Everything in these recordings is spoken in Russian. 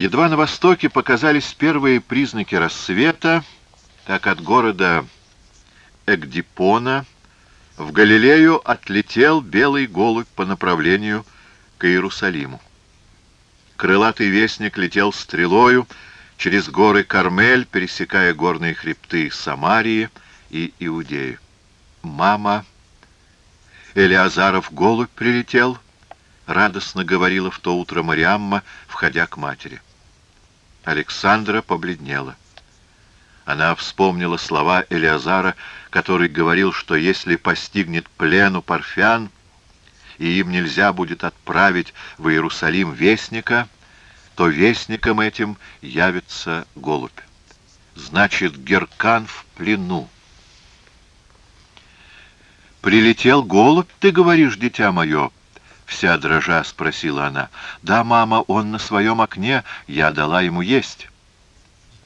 Едва на востоке показались первые признаки рассвета, как от города Эгдипона в Галилею отлетел белый голубь по направлению к Иерусалиму. Крылатый вестник летел стрелою через горы Кармель, пересекая горные хребты Самарии и Иудеи. «Мама!» Элиазаров голубь прилетел, радостно говорила в то утро Мариамма, входя к матери. Александра побледнела. Она вспомнила слова Элиазара, который говорил, что если постигнет плену парфян, и им нельзя будет отправить в Иерусалим вестника, то вестником этим явится голубь. Значит, Геркан в плену. «Прилетел голубь, ты говоришь, дитя мое?» Вся дрожа спросила она. «Да, мама, он на своем окне, я дала ему есть».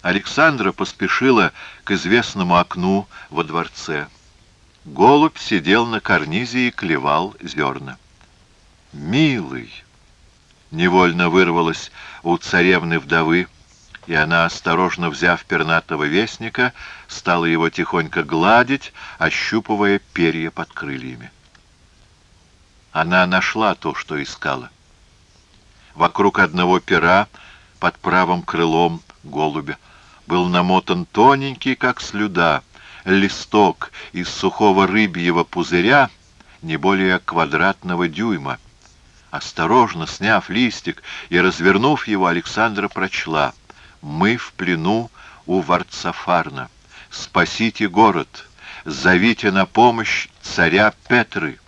Александра поспешила к известному окну во дворце. Голубь сидел на карнизе и клевал зерна. «Милый!» Невольно вырвалась у царевны-вдовы, и она, осторожно взяв пернатого вестника, стала его тихонько гладить, ощупывая перья под крыльями. Она нашла то, что искала. Вокруг одного пера, под правым крылом голубя, был намотан тоненький, как слюда, листок из сухого рыбьего пузыря, не более квадратного дюйма. Осторожно сняв листик и развернув его, Александра прочла «Мы в плену у Варцафарна. Спасите город, зовите на помощь царя Петры».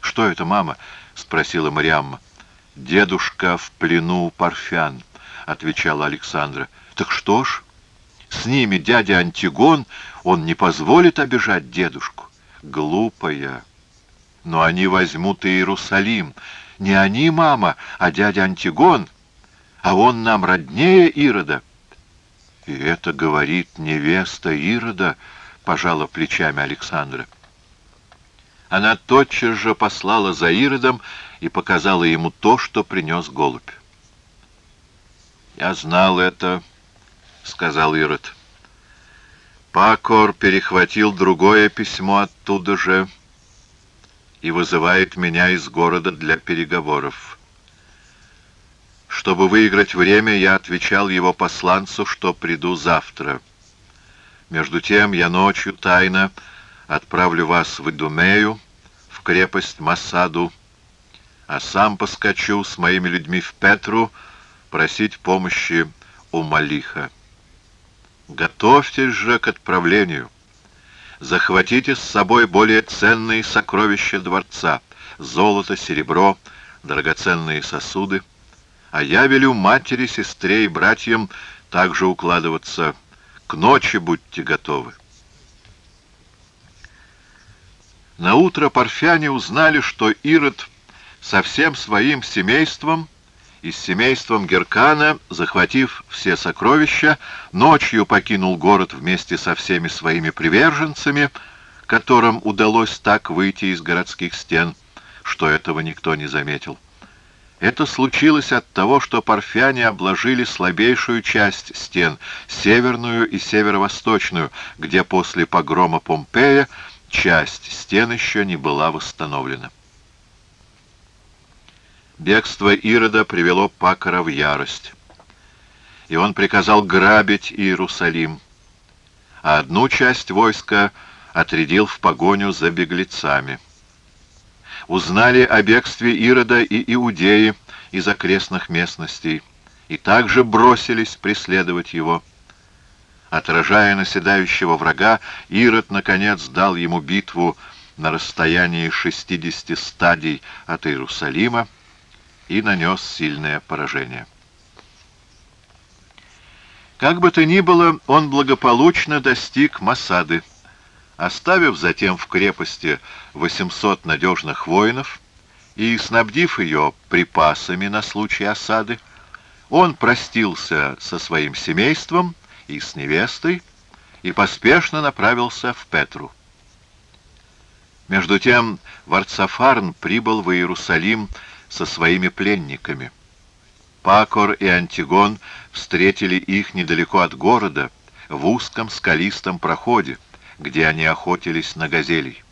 «Что это, мама?» — спросила Мариамма. «Дедушка в плену парфян», — отвечала Александра. «Так что ж, с ними дядя Антигон, он не позволит обижать дедушку». «Глупая! Но они возьмут Иерусалим. Не они, мама, а дядя Антигон, а он нам роднее Ирода». «И это говорит невеста Ирода», — пожала плечами Александра. Она тотчас же послала за Иродом и показала ему то, что принес голубь. «Я знал это», — сказал Ирод. Пакор перехватил другое письмо оттуда же и вызывает меня из города для переговоров. Чтобы выиграть время, я отвечал его посланцу, что приду завтра. Между тем я ночью тайно отправлю вас в Идумею, в крепость Масаду, а сам поскочу с моими людьми в Петру просить помощи у Малиха. Готовьтесь же к отправлению. Захватите с собой более ценные сокровища дворца — золото, серебро, драгоценные сосуды, а я велю матери, сестре и братьям также укладываться. К ночи будьте готовы. На утро парфяне узнали, что Ирод со всем своим семейством и с семейством Геркана, захватив все сокровища, ночью покинул город вместе со всеми своими приверженцами, которым удалось так выйти из городских стен, что этого никто не заметил. Это случилось от того, что парфяне обложили слабейшую часть стен, северную и северо-восточную, где после погрома Помпея часть стен еще не была восстановлена. Бегство Ирода привело Пакара в ярость, и он приказал грабить Иерусалим, а одну часть войска отрядил в погоню за беглецами. Узнали о бегстве Ирода и Иудеи из окрестных местностей, и также бросились преследовать его. Отражая наседающего врага, Ирод, наконец, дал ему битву на расстоянии 60 стадий от Иерусалима и нанес сильное поражение. Как бы то ни было, он благополучно достиг Масады, оставив затем в крепости 800 надежных воинов и снабдив ее припасами на случай осады, он простился со своим семейством и с невестой, и поспешно направился в Петру. Между тем Варцафарн прибыл в Иерусалим со своими пленниками. Пакор и Антигон встретили их недалеко от города, в узком скалистом проходе, где они охотились на газелей.